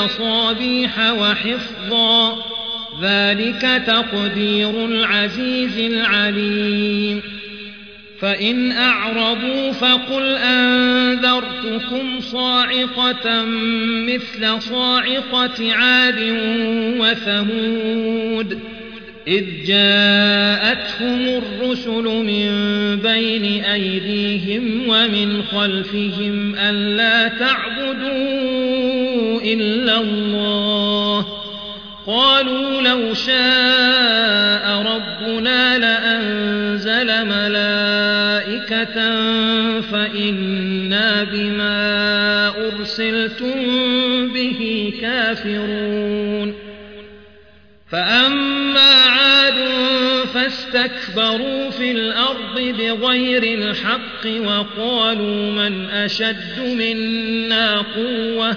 بمصابيح وحفظا. ذلك تقدير العزيز العليم. فإن أعرضوا فقل أنذرتكم صاعقة مثل صاعقة عاد وثمود. إذ جاءتهم الرسل من بين أيديهم ومن خلفهم ألا تعبدوا إلا الله. قالوا لو شاء ربنا لأنزل ملائكة فإنا بما أرسلتم به كافرون. فأما عاد فاستكبروا في الأرض بغير الحق وقالوا من أشد منا قوة.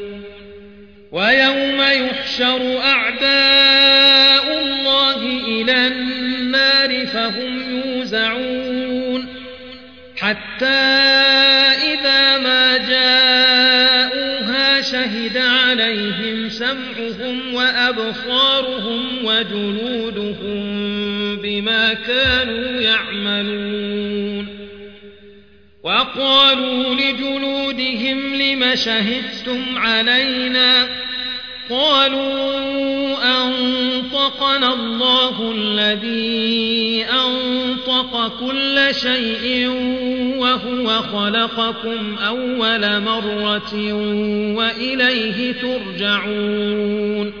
ويوم يحشر أعداء الله إلى النار فهم يوزعون حتى إذا ما جاءوها شهد عليهم سمعهم وأبصارهم وجلودهم بما كانوا يعملون وقالوا لجلودهم لم شهدتم علينا قالوا أنطقنا الله الذي أنطق كل شيء وهو خلقكم أول مرة وإليه ترجعون.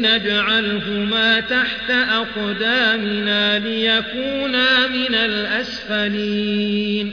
نجعلهما تحت أقدامنا ليكونا من الأسفلين.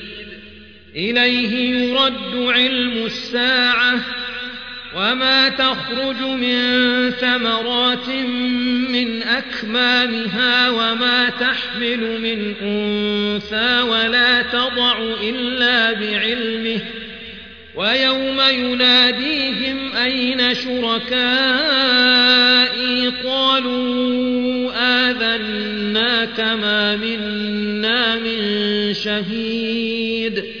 إليه يرد علم الساعة وما تخرج من ثمرات من أكمامها وما تحمل من أنثى ولا تضع إلا بعلمه ويوم يناديهم أين شركائي؟ قالوا آذنا كما منا من شهيد